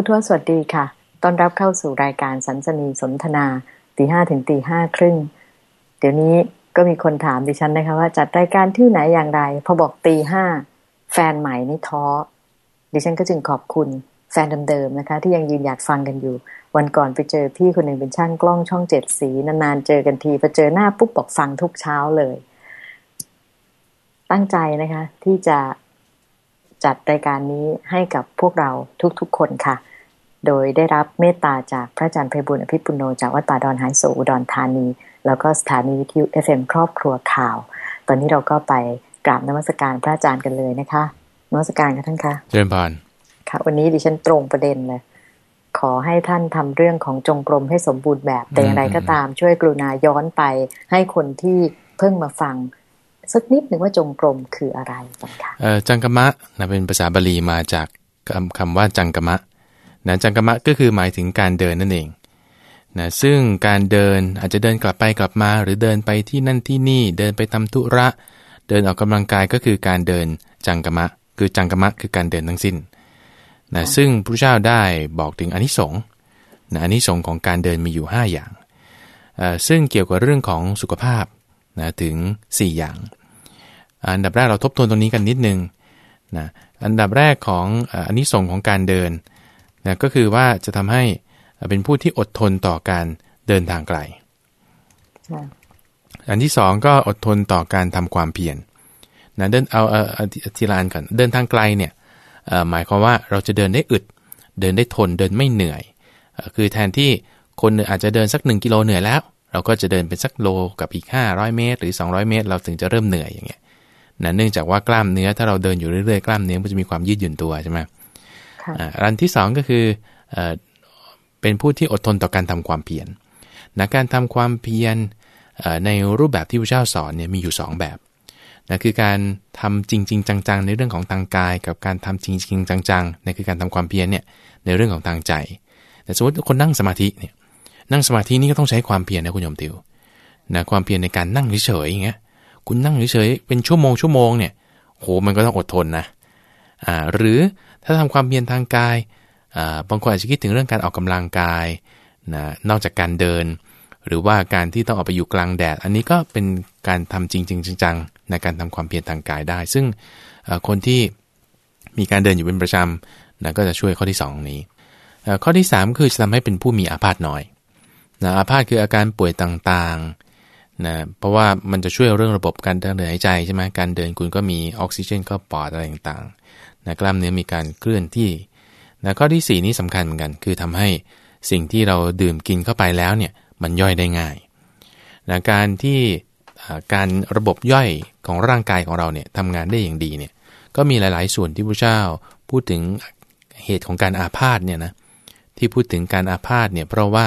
ผู้ทวสวัสดีค่ะ ต้อนรับเข้าสู่รายการสันสนีสนทนาตีห้าถึงตีห้าครึ่ง เดี๋ยวนี้ก็มีคนถามดิฉันนะคะว่าจัดรายการที่ไหนอย่างไร พอบอกตีห้าแฟนใหม่นี่ท้อ ดิฉันก็จึงขอบคุณแฟนเดิมๆนะคะ ที่ยังยืนอยากฟังกันอยู่ วันก่อนไปเจอพี่คนหนึ่งเป็นช่างกล้องช่องเจ็ดสี นานๆเจอกันทีพอเจอหน้าปุ๊บบอกฟังทุกเช้าเลย ตั้งใจนะคะ ที่จะ จัดรายการนี้ให้กับพวกเราทุกๆคนค่ะ โดยได้รับเมตตาจากพระอาจารย์ไพบุญอภิปุโนจากวัดป่าดอนหายโศอุดรธานี แล้วก็สถานีวิทยุ FM ครอบครัวข่าว ตอนนี้เราก็ไปกราบนมัสการพระอาจารย์กันเลยนะคะนมัสการกันท่านคะเจริญพรค่ะ วันนี้ดิฉันตรงประเด็นเลยขอให้ท่านทำเรื่องของจงกรมให้สมบูรณ์แบบแต่อย่างไรก็ตามช่วยกรุณาย้อนไปให้คนที่เพิ่งมาฟัง สักนิดหนึ่งว่าจงกรมคืออะไรกันค่ะเอ่อจังกมะนะเป็นภาษาบาลีมาจากคำคำว่าจังกมะนะจังกมะก็คือหมายถึงการเดินนั่นเองนะซึ่งการเดินอาจจะเดินกลับไปกลับมา หรือเดินไปที่นั่นที่นี่เดินไปทำธุระ เดินออกกำลังกายก็คือการเดินจังกมะ คือจังกมะคือการเดินทั้งสิ้นนะซึ่งพระเจ้าได้บอกถึงอนิสงส์นะอนิสงส์ของการเดินมีอยู่ 5 อย่างเอ่อซึ่งเกี่ยวกับเรื่องของสุขภาพ นะถึง 4 อย่าง อันดับแรกเราทบทวนตรงนี้กันนิดนึงนะอันดับแรกของอันนี้ส่งส์ของการเดินนะก็คือว่าจะทำให้เป็นผู้ที่อดทนต่อการเดินทางไกล อันที่สองก็อดทนต่อการทำความเพียรนะเดินเอาเอาเอาทีละอันก่อนเดินทางไกลเนี่ยเอ่อหมายความว่าเราจะเดินได้อึด เดินได้ทนเดินไม่เหนื่อยเอ่อคือแทนที่คนอาจจะเดินสัก 1 กิโลเหนื่อยแล้ว เราก็จะเดินเป็นสักโลกับอีก 500 เมตร หรือ 200 เมตร เราถึงจะเริ่มเหนื่อยอย่างเงี้ยนะเนื่องจากว่ากล้ามเนื้อถ้าเราเดินอยู่เรื่อยๆกล้ามเนื้อมันจะมีความยืดหยุ่นตัวใช่ไหมค่ะอ่าอันที่สองก็คือเอ่อเป็นผู้ที่อดทนต่อการทำความเพียรนะการทำความเพียรเอ่อในรูปแบบที่พระเจ้าสอนเนี่ยมีอยู่ 2 แบบนะคือการทำจริง ๆ จัง ๆ ในเรื่องของทางกาย กับการทำจริง ๆ จังๆนั่นคือการทำความเพียรเนี่ยในเรื่องของทางใจแต่สมมติคนนั่งสมาธิเนี่ย นั่งสมาธินี่ก็ต้องใช้ความเพียรนะคุณโยมติวนะความเพียรในการนั่งเฉยๆอย่างเงี้ยคุณนั่งเฉยๆเป็นชั่วโมงชั่วโมงเนี่ยโหมันก็ต้องอดทนนะอ่าหรือถ้าทำความเพียรทางกายอ่าบางคนอาจจะคิดถึงเรื่องการออกกำลังกายนะนอกจากการเดิน หรือว่าการที่ต้องออกไปอยู่กลางแดด อันนี้ก็เป็นการทำจริงๆจังๆในการทำความเพียรทางกายได้ ซึ่งอ่อคนที่มีการเดินอยู่เป็นประจำนะก็จะช่วยข้อที่ 2 นี้อ่อข้อที่ 3 คือจะทำให้เป็นผู้มีอาพาธน้อย นะอาพาธคืออาการป่วยต่างๆนะเพราะว่ามันจะช่วยเรื่องระบบการเดินหายใจใช่ไหมการเดินคุณก็มีออกซิเจนเข้าปอดอะไรต่างๆนะกล้ามเนื้อมีการเคลื่อนที่นะข้อที่ 4 นี้สำคัญเหมือนกัน คือทำให้สิ่งที่เราดื่มกินเข้าไปแล้วเนี่ยมันย่อยได้ง่ายนะการที่การระบบย่อยของร่างกายของเราเนี่ยทำงานได้อย่างดีเนี่ยก็มีหลาย ๆ ส่วนที่พระเจ้าพูดถึงเหตุของการอาพาธเนี่ยนะที่พูดถึงการอาพาธเนี่ยเพราะว่า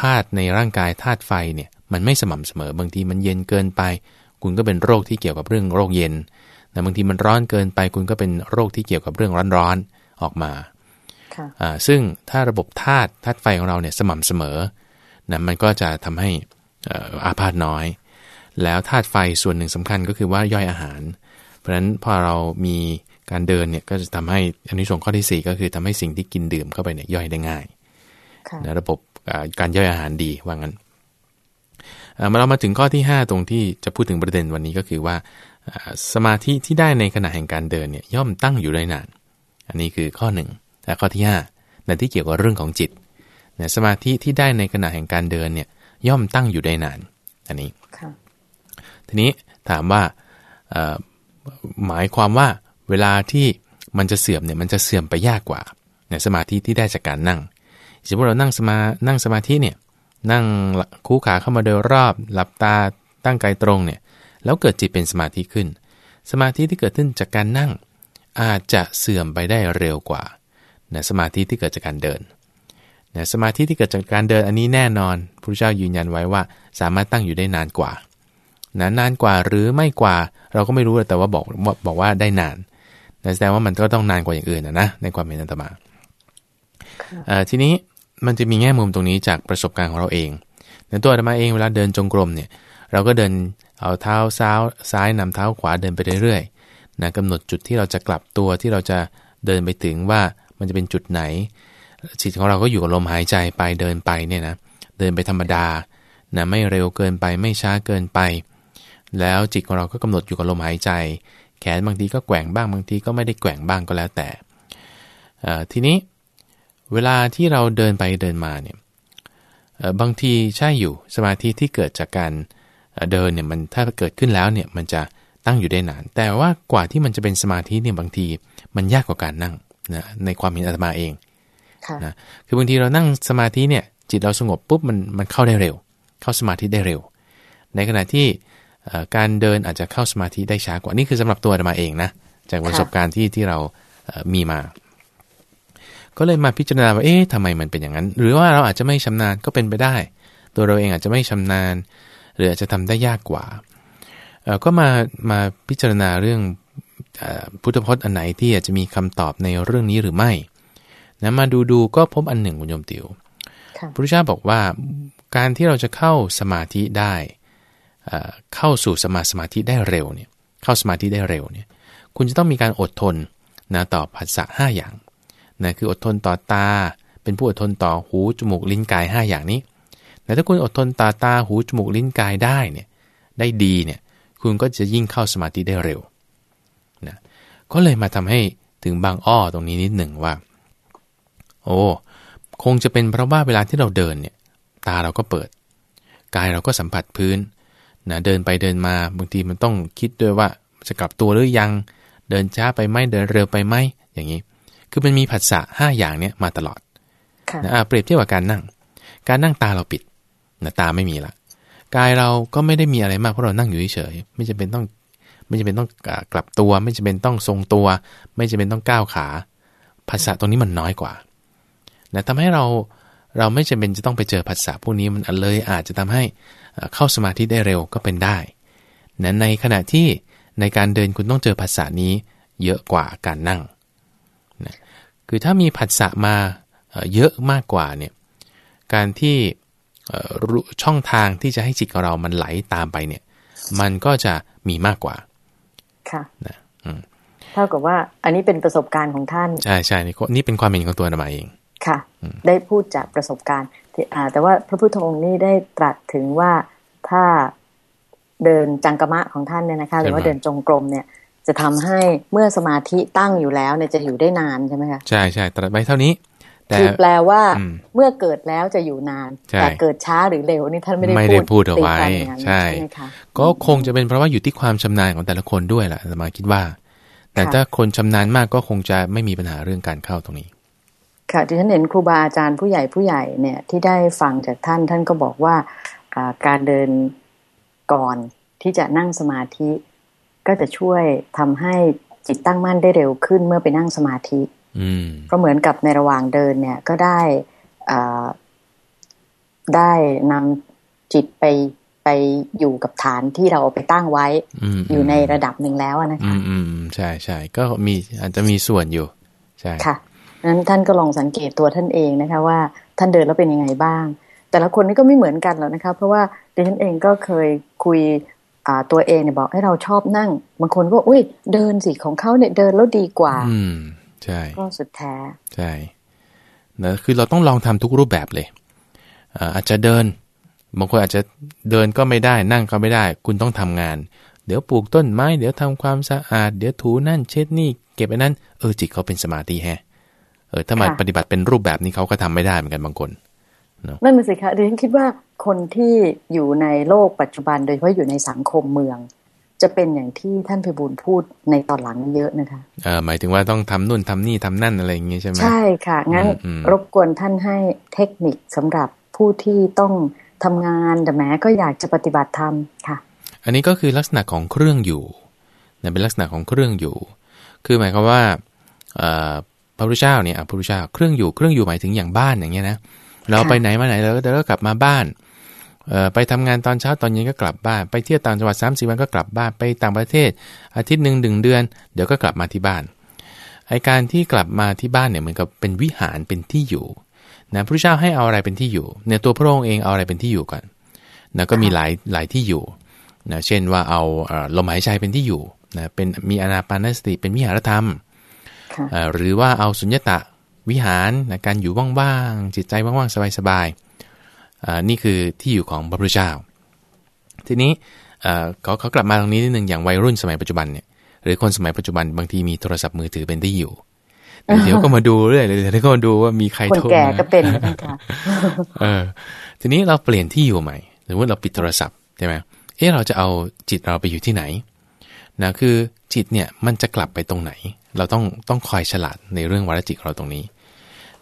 ธาตุในร่างกายธาตุไฟเนี่ยมันไม่สม่ำเสมอบางทีมันเย็นเกินไป คุณก็เป็นโรคที่เกี่ยวกับเรื่องโรคเย็นแต่บางทีมันร้อนเกินไป คุณก็เป็นโรคที่เกี่ยวกับเรื่องร้อนๆออกมาค่ะอ่าซึ่งถ้าระบบธาตุธาตุไฟของเราเนี่ยสม่ำเสมอนะมันก็จะทำให้เอ่ออาพาธน้อย แล้วธาตุไฟส่วนหนึ่งสำคัญก็คือว่าย่อยอาหาร เพราะฉะนั้นพอเรามีการเดินเนี่ยก็จะทำให้อันนี้ส่งส์ข้อที่ 4 ก็คือทำให้สิ่งที่กินดื่มเข้าไปเนี่ยย่อยได้ง่ายค่ะนะระบบอ่า การย่อยอาหารดีว่างั้นเอ่อมาเรามาถึงข้อที่ 5 ตรงที่จะพูดถึงประเด็นวันนี้ก็คือว่าอ่าสมาธิที่ได้ในขณะแห่งการเดินเนี่ยย่อมตั้งอยู่ได้นาน อันนี้คือข้อหนึ่งแต่ข้อที่5นั่นที่เกี่ยวกับเรื่องของจิตนะสมาธิที่ได้ในขณะแห่งการเดินเนี่ยย่อมตั้งอยู่ได้นาน อันนี้ค่ะทีนี้ถามว่าเอ่อหมายความว่าเวลาที่มันจะเสื่อมเนี่ยมันจะเสื่อมไปยากกว่าเนี่ยสมาธิที่ได้จากการนั่ง สมมติเรานั่งสมานั่งสมาธิเนี่ยนั่งคู่ขาเข้ามาโดยรอบ หลับตาตั้งกายตรงเนี่ยแล้วเกิดจิตเป็นสมาธิขึ้น สมาธิที่เกิดขึ้นจากการนั่ง อาจจะเสื่อมไปได้เร็วกว่านะสมาธิที่เกิดจากการเดินนะสมาธิที่เกิดจากการเดินอันนี้แน่นอนพระเจ้ายืนยันไว้ว่า สามารถตั้งอยู่ได้นานกว่านะนานกว่าหรือไม่กว่าเราก็ไม่รู้แต่ว่าบอกว่าบอกว่าได้นานแสดงว่ามันก็ต้องนานกว่าอย่างอื่นนะนะในความเห็นอาตมาทีนี้ มันจะมีแง่มุมตรงนี้จากประสบการณ์ของเราเองในตัวอาตมาเองเวลาเดินจงกรมเนี่ย เราก็เดินเอาเท้าซ้ายซ้ายนำเท้าขวาเดินไปเรื่อยๆนะกำหนดจุดที่เราจะกลับตัวที่เราจะเดินไปถึงว่ามันจะเป็นจุดไหน จิตของเราก็อยู่กับลมหายใจไปเดินไปเนี่ยนะเดินไปธรรมดานะไม่เร็วเกินไปไม่ช้าเกินไป แล้วจิตของเราก็กำหนดอยู่กับลมหายใจ แขนบางทีก็แกว่งบ้างบางทีก็ไม่ได้แกว่งบ้างก็แล้วแต่ทีนี้ เวลาที่เราเดินไปเดินมาเนี่ยบางทีใช่อยู่สมาธิที่เกิดจากการเดินเนี่ยมันถ้าเกิดขึ้นแล้วเนี่ยมันจะตั้งอยู่ได้นาน แต่ว่ากว่าที่มันจะเป็นสมาธิเนี่ยบางทีมันยากกว่าการนั่งนะในความเห็นอาตมาเองนะคือบางทีเรานั่งสมาธิเนี่ยจิตเราสงบปุ๊บมันมันเข้าได้เร็ว เข้าสมาธิได้เร็ว ในขณะที่การเดินอาจจะเข้าสมาธิได้ช้ากว่านี่คือสำหรับตัวอาตมาเองนะจากประสบการณ์ที่ที่เรามีมา ก็เลยมาพิจารณาว่า เอ๊ะทำไมมันเป็นอย่างนั้น หรือว่าเราอาจจะไม่ชำนาญก็เป็นไปได้ ตัวเราเองอาจจะไม่ชำนาญ หรืออาจจะทำได้ยากกว่า ก็มา มาพิจารณาเรื่องพุทธพจน์อันไหนที่อาจจะมีคำตอบในเรื่องนี้หรือไม่ นะ มาดูดูก็พบอันหนึ่งคุณโยมติวพระพุทธเจ้าบอกว่าการที่เราจะเข้าสมาธิได้ เข้าสู่สมาสมาธิได้เร็วเนี่ย เข้าสมาธิได้เร็วเนี่ย คุณจะต้องมีการอดทนนะต่อภาษาห้าอย่าง นะคืออดทนต่อตา เป็นผู้อดทนต่อหูจมูกลิ้นกาย 5 อย่างนี้แต่ถ้าคุณอดทนต่อตาหูจมูกลิ้นกายได้เนี่ยได้ดีเนี่ยคุณก็จะยิ่งเข้าสมาธิได้เร็วนะก็เลยมาทำให้ถึงบางอ้อตรงนี้นิดหนึ่งว่า โอ้คงจะเป็นเพราะว่าเวลาที่เราเดินเนี่ยตาเราก็เปิด กายเราก็สัมผัสพื้นนะเดินไปเดินมาบางทีมันต้องคิดด้วยว่าจะกลับตัวหรือยัง เดินช้าไปไหมเดินเร็วไปไหมอย่างนี้ คือมันมีผัสสะห้าอย่างเนี้ยมาตลอดนะเปรียบเทียบกับการนั่ง การนั่งตาเราปิดนะตาไม่มีละกายเราก็ไม่ได้มีอะไรมากเพราะเรานั่งอยู่เฉยไม่จำเป็นต้องไม่จำเป็นต้องกลับตัว ไม่จำเป็นต้องทรงตัว ไม่จำเป็นต้องก้าวขาภาษาตรงนี้มันน้อยกว่านะทำให้เราเราไม่จำเป็นจะต้องไปเจอภาษาพวกนี้มันเลยอาจจะทำให้เข้าสมาธิได้เร็วก็เป็นได้นะในขณะที่ในการเดินคุณต้องเจอภาษานี้เยอะกว่าการนั่งนะ คือถ้ามีผัสสะมาเยอะมากกว่าเนี่ยการที่ช่องทางที่จะให้จิตของเรามันไหลตามไปเนี่ย มันก็จะมีมากกว่า ค่ะนะเท่ากับว่า อันนี้เป็นประสบการณ์ของท่าน ใช่ใช่นี่นี่เป็นความเห็นของตัวนมาเอง ค่ะ ได้พูดจากประสบการณ์แต่ว่าพระพุทธองค์นี่ได้ตรัสถึงว่าถ้าเดินจังกมะของท่านเนี่ยนะคะหรือว่าเดินจงกรมเนี่ย จะทำให้เมื่อสมาธิตั้งอยู่แล้วเนี่ยจะอยู่ได้นานใช่ไหมคะใช่ใช่ตรัสไว้เท่านี้คือแปลว่าเมื่อเกิดแล้วจะอยู่นาน แต่เกิดช้าหรือเร็วนี่ท่านไม่ได้ไม่ได้พูดเอาไว้ใช่ก็คงจะเป็นเพราะว่าอยู่ที่ความชำนาญของแต่ละคนด้วยแหละสมาคิดว่า แต่ถ้าคนชำนาญมากก็คงจะไม่มีปัญหาเรื่องการเข้าตรงนี้ ค่ะที่ฉันเห็นครูบาอาจารย์ผู้ใหญ่ผู้ใหญ่เนี่ยที่ได้ฟังจากท่านท่านก็บอกว่าการเดินก่อนที่จะนั่งสมาธิ ก็จะช่วยทำให้จิตตั้งมั่นได้เร็วขึ้นเมื่อไปนั่งสมาธิเพราะเหมือนกับในระหว่างเดินเนี่ยก็ได้ได้นำจิตไปไปอยู่กับฐานที่เราไปตั้งไว้อยู่ในระดับหนึ่งแล้วนะคะอืมใช่ใช่ก็มีอาจจะมีส่วนอยู่ ใช่ค่ะนั้นท่านก็ลองสังเกตตัวท่านเองนะคะ ว่าท่านเดินแล้วเป็นยังไงบ้าง แต่ละคนนี่ก็ไม่เหมือนกันหรอกนะคะ เพราะว่าดิฉันเองก็เคยคุยอ่า ตัวเองเนี่ยบอกให้เราชอบนั่ง บางคนก็อุ้ยเดินสิของเขาเนี่ยเดินแล้วดีกว่า อืมใช่ก็สุดแท้ ใช่นะคือเราต้องลองทำทุกรูปแบบเลยอาจจะเดิน บางคนอาจจะเดินก็ไม่ได้ นั่งก็ไม่ได้ คุณต้องทำงาน เดี๋ยวปลูกต้นไม้ เดี๋ยวทำความสะอาด เดี๋ยวถูนั่นเช็ดนี่ เก็บไอ้นั้น เออจิตเขาเป็นสมาธิแฮะ เออถ้ามาปฏิบัติเป็นรูปแบบนี้เขาก็ทำไม่ได้เหมือนกันบางคน นั่นมันสิคะดิฉันคิดว่าคนที่อยู่ในโลกปัจจุบัน โดยเฉพาะอยู่ในสังคมเมือง จะเป็นอย่างที่ท่านพิบูลพูดในตอนหลังเยอะนะคะเออหมายถึงว่าต้องทำนู่นทำนี่ทำนั่นอะไรอย่างงี้ใช่ไหมใช่ค่ะ งั้นรบกวนท่านให้เทคนิคสำหรับผู้ที่ต้องทำงานแต่แม้ก็อยากจะปฏิบัติธรรมค่ะ อันนี้ก็คือลักษณะของเครื่องอยู่เนี่ยเป็นลักษณะของเครื่องอยู่ คือหมายความว่าพระพุทธเจ้าเนี่ยพระพุทธเจ้าเครื่องอยู่เครื่องอยู่หมายถึงอย่างบ้านอย่างเงี้ยนะ เราไปไหนมาไหนแล้วก็กลับมาบ้านไปทำงานตอนเช้าตอนเย็นก็กลับบ้าน ไปเที่ยวต่างจังหวัดสามสี่วันก็กลับบ้านไปต่างประเทศ อาทิตย์หนึ่งหนึ่งเดือน เดี๋ยวก็กลับมาที่บ้านไอการที่กลับมาที่บ้านเนี่ยเหมือนกับเป็นวิหารเป็นที่อยู่นะพระเจ้าให้เอาอะไรเป็นที่อยู่เนี่ยตัวพระองค์เองเอาอะไรเป็นที่อยู่ก่อนนะก็มีหลายหลายที่อยู่นะเช่นว่าเอาลมหายใจเป็นที่อยู่นะเป็นมีอนาปานสติเป็นวิหารธรรม หรือว่าเอาสุญญตะ วิหารนะการอยู่ว่างๆจิตใจว่างๆสบายๆนี่คือที่อยู่ของพระพุทธเจ้า ทีนี้เขาเขากลับมาตรงนี้นิดนึงอย่างวัยรุ่นสมัยปัจจุบันเนี่ยหรือคนสมัยปัจจุบันบางทีมีโทรศัพท์มือถือเป็นที่อยู่เดี๋ยวก็มาดูเรื่อยเลยเดี๋ยวก็มาดูว่ามีใครโทรมาคนแก่ก็เป็นนะคะเออ ทีนี้เราเปลี่ยนที่อยู่ใหม่หรือว่าเราปิดโทรศัพท์ใช่ไหมเอ๊ะเราจะเอาจิตเราไปอยู่ที่ไหนนะคือจิตเนี่ยมันจะกลับไปตรงไหน เราต้องต้องคอยฉลาดในเรื่องวารจิตเราตรงนี้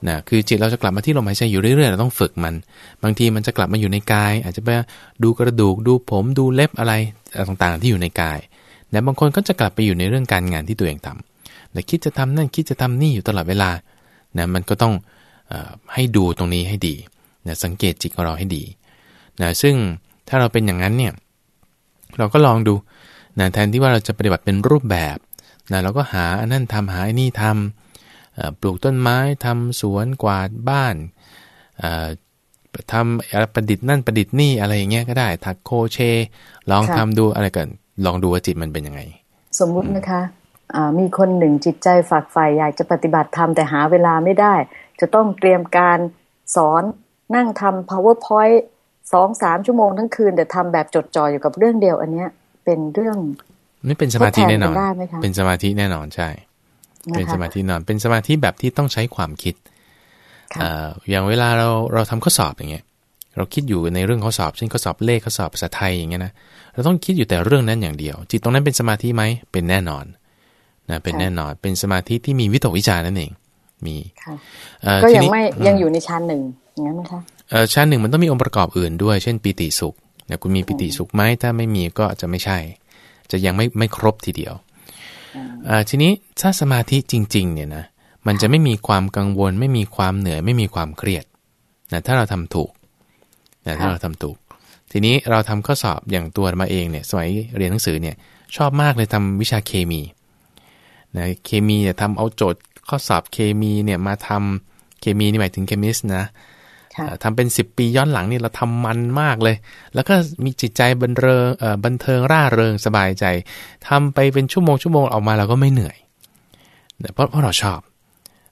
นะคือจิตเราจะกลับมาที่ลมหายใจอยู่เรื่อยๆเราต้องฝึกมัน บางทีมันจะกลับมาอยู่ในกาย อาจจะไปดูกระดูกดูผมดูเล็บอะไรต่างๆ ที่อยู่ในกายแต่บางคนก็จะกลับไปอยู่ในเรื่องการงานที่ตัวเองทำแต่คิดจะทำนั่นคิดจะทำนี่อยู่ตลอดเวลานะมันก็ต้องอให้ดูตรงนี้ให้ดีนะสังเกตจิตของเราให้ดีนะซึ่งถ้าเราเป็นอย่างนั้นเนี่ยเราก็ลองดูนะแทนที่ว่าเราจะปฏิบัติเป็นรูปแบบนะเราก็หาอันนั้นทำหาอันนี้ทำ ปลูกต้นไม้ทำสวนกวาดบ้านทำประดิษฐ์นั่นประดิษฐ์นี่อะไรอย่างเงี้ยก็ได้ ถักโคเช ลองทำดูอะไรกันลองดูว่าจิตมันเป็นยังไง สมมุตินะคะมีคนหนึ่งจิตใจฝากใฝ่อยากจะปฏิบัติธรรมแต่หาเวลาไม่ได้ จะต้องเตรียมการสอนนั่งทำ powerpoint สองสามชั่วโมงทั้งคืน แต่ทำแบบจดจ่ออยู่กับเรื่องเดียวอันเนี้ย เป็นเรื่องนี่เป็นสมาธิแน่นอน เป็นสมาธิแน่นอนใช่ เป็นสมาธินอน เป็นสมาธิแบบที่ต้องใช้ความคิด อย่างเวลาเราเราทำข้อสอบอย่างเงี้ย เราคิดอยู่ในเรื่องข้อสอบ เช่นข้อสอบเลขข้อสอบภาษาไทยอย่างเงี้ยนะ เราต้องคิดอยู่แต่เรื่องนั้นอย่างเดียว จิตตรงนั้นเป็นสมาธิไหม เป็นแน่นอนนะ เป็นแน่นอน เป็นสมาธิที่มีวิตกวิจารนั่นเอง มีก็ยังไม่ยังอยู่ในชั้นหนึ่งอย่างนั้นไหมคะชั้นหนึ่งมันต้องมีองค์ประกอบอื่นด้วย เช่นปีติสุขนะคุณมีปิติสุขไหมถ้าไม่มีก็จะไม่ใช่ จะยังไม่ไม่ครบทีเดียว ทีนี้ถ้าสมาธิจริง ๆ เนี่ยนะมันจะไม่มีความกังวล ไม่มีความเหนื่อยไม่มีความเครียดนะถ้าเราทำถูกนะถ้าเราทำถูก ทีนี้เราทำข้อสอบอย่างตัวมาเองเนี่ยสมัยเรียนหนังสือเนี่ยชอบมากเลยทำวิชาเคมีนะเคมีเนี่ยทำเอาโจทย์ข้อสอบเคมีเนี่ยมาทำเคมีนี่หมายถึงเคมิสนะ ทำเป็นสิบปีย้อนหลังนี่เราทำมันมากเลย แล้วก็มีจิตใจบันเริงบันเทิงร่าเริงสบายใจทำไปเป็นชั่วโมงชั่วโมงออกมาเราก็ไม่เหนื่อยเพราะเพราะเราชอบ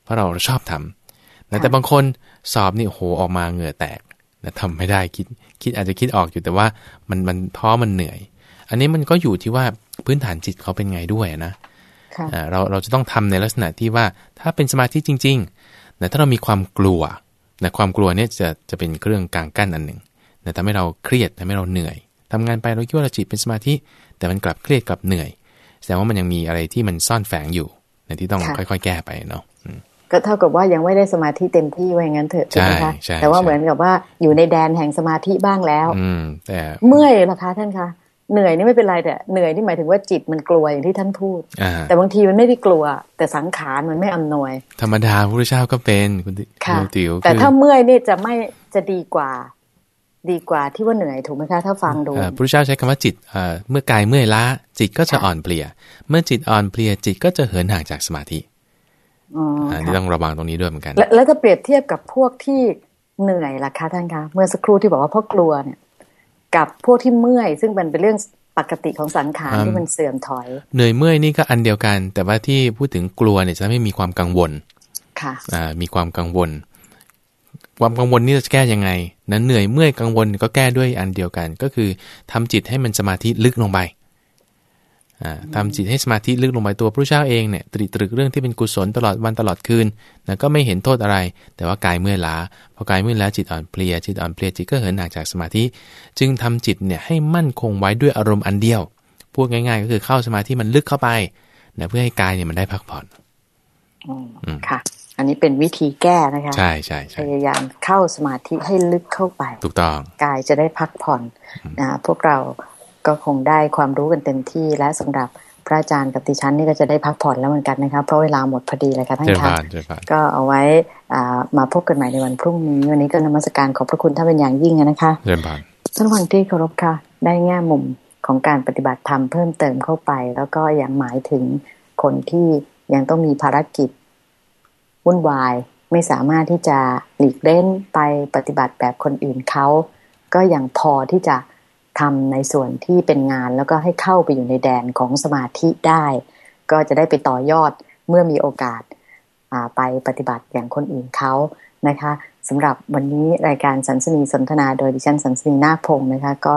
เพราะเราชอบทำแต่บางคนสอบนี่โหออกมาเหงื่อแตกนะทำไม่ได้คิดคิดอาจจะคิดออกอยู่แต่ว่ามันมันท้อมันเหนื่อย อันนี้มันก็อยู่ที่ว่าพื้นฐานจิตเขาเป็นไงด้วยนะเราเราจะต้องทำในลักษณะที่ว่าถ้าเป็นสมาธิจริงๆแต่ถ้าเรามีความกลัว นะความกลัวเนี่ยจะจะเป็นเครื่องกลางกั้นอันหนึ่งนะทำให้เราเครียดทำให้เราเหนื่อยทำงานไปเราคิดว่าเราจิตเป็นสมาธิ แต่มันกลับเครียดกลับเหนื่อยแสดงว่ามันยังมีอะไรที่มันซ่อนแฝงอยู่ในที่ต้องค่อยๆ แก้ไปเนาะก็เท่ากับว่ายังไม่ได้สมาธิเต็มที่ไว้งั้นเถอะใช่ไหมคะแต่ว่าเหมือนกับว่าอยู่ในแดนแห่งสมาธิบ้างแล้ว อืมแต่เมื่อยเหรอคะท่านคะ เหนื่อยนี่ไม่เป็นไรแต่เหนื่อยนี่หมายถึงว่าจิตมันกลัวอย่างที่ท่านพูด แต่บางทีมันไม่ได้กลัว แต่สังขารมันไม่อำนวย ธรรมดาพระพุทธเจ้าก็เป็นคุณติวแต่ถ้าเมื่อยนี่จะไม่จะดีกว่า ดีกว่าที่ว่าเหนื่อยถูกไหมคะถ้าฟังดูพระพุทธเจ้าใช้คำว่าจิตเมื่อกายเมื่อยล้าจิตก็จะอ่อนเพลีย เมื่อจิตอ่อนเพลียจิตก็จะเหินห่างจากสมาธิอันนี้ต้องระวังตรงนี้ด้วยเหมือนกัน แล้วถ้าเปรียบเทียบกับพวกที่เหนื่อยล่ะคะท่านคะเมื่อสักครู่ที่บอกว่าเพราะกลัวเนี่ย กับพวกที่เมื่อย ซึ่งมันเป็นเรื่องปกติของสังขารที่มันเสื่อมถอย เหนื่อยเมื่อยนี่ก็อันเดียวกัน แต่ว่าที่พูดถึงกลัวเนี่ยจะไม่มีความกังวลค่ะอ่ามีความกังวล ความกังวลนี่จะแก้ยังไงนั้นเหนื่อยเมื่อยกังวลก็แก้ด้วยอันเดียวกัน ก็คือทำจิตให้มันสมาธิลึกลงไป ทำจิตให้สมาธิลึกลงไปตัวพระเจ้าเองเนี่ยตรีตรึกเรื่องที่เป็นกุศลตลอดวันตลอดคืนนะก็ไม่เห็นโทษอะไร แต่ว่ากายเมื่อยล้าพอกายเมื่อยล้าจิตอ่อนเพลียจิตอ่อนเพลียจิตก็เหินห่างจากสมาธิ จึงทำจิตเนี่ยให้มั่นคงไว้ด้วยอารมณ์อันเดียวพูดง่าย ๆ ก็คือเข้าสมาธิมันลึกเข้าไปนะเพื่อให้กายเนี่ยมันได้พักผ่อนค่ะ อันนี้เป็นวิธีแก้นะคะใช่ใช่พยายามเข้าสมาธิให้ลึกเข้าไป ถูกต้องกายจะได้พักผ่อนนะพวกเรา ก็คงได้ความรู้กันเต็มที่และสำหรับพระอาจารย์กับดิฉันนี่ก็จะได้พักผ่อนแล้วเหมือนกันนะครับเพราะเวลาหมดพอดีเลยค่ะท่านคะก็เอาไว้มาพบกันใหม่ในวันพรุ่งนี้ วันนี้ก็นมัสการขอบพระคุณท่านเป็นอย่างยิ่งนะคะท่านฟังที่เคารพค่ะ ได้แง่มุมของการปฏิบัติธรรมเพิ่มเติมเข้าไป แล้วก็ยังหมายถึงคนที่ยังต้องมีภารกิจวุ่นวายไม่สามารถที่จะหลีกเล่นไปปฏิบัติแบบคนอื่นเขาก็ยังพอที่จะ ทำในส่วนที่เป็นงาน แล้วก็ให้เข้าไปอยู่ในแดนของสมาธิได้ ก็จะได้ไปต่อยอดเมื่อมีโอกาสไปปฏิบัติอย่างคนอื่นเขานะคะสำหรับวันนี้รายการสันสนีสนทนาโดยดิฉันสันสนีนาคพงศ์นะคะก็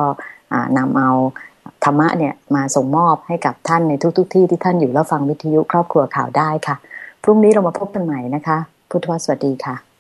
นำเอาธรรมะเนี่ยมาส่งมอบให้กับท่านในทุกๆทที่ที่ท่านอยู่แล้วฟังวิทยุครอบครัวข่าวได้ค่ะ พรุ่งนี้เรามาพบกันใหม่นะคะ พุทธวสวัสดีค่ะ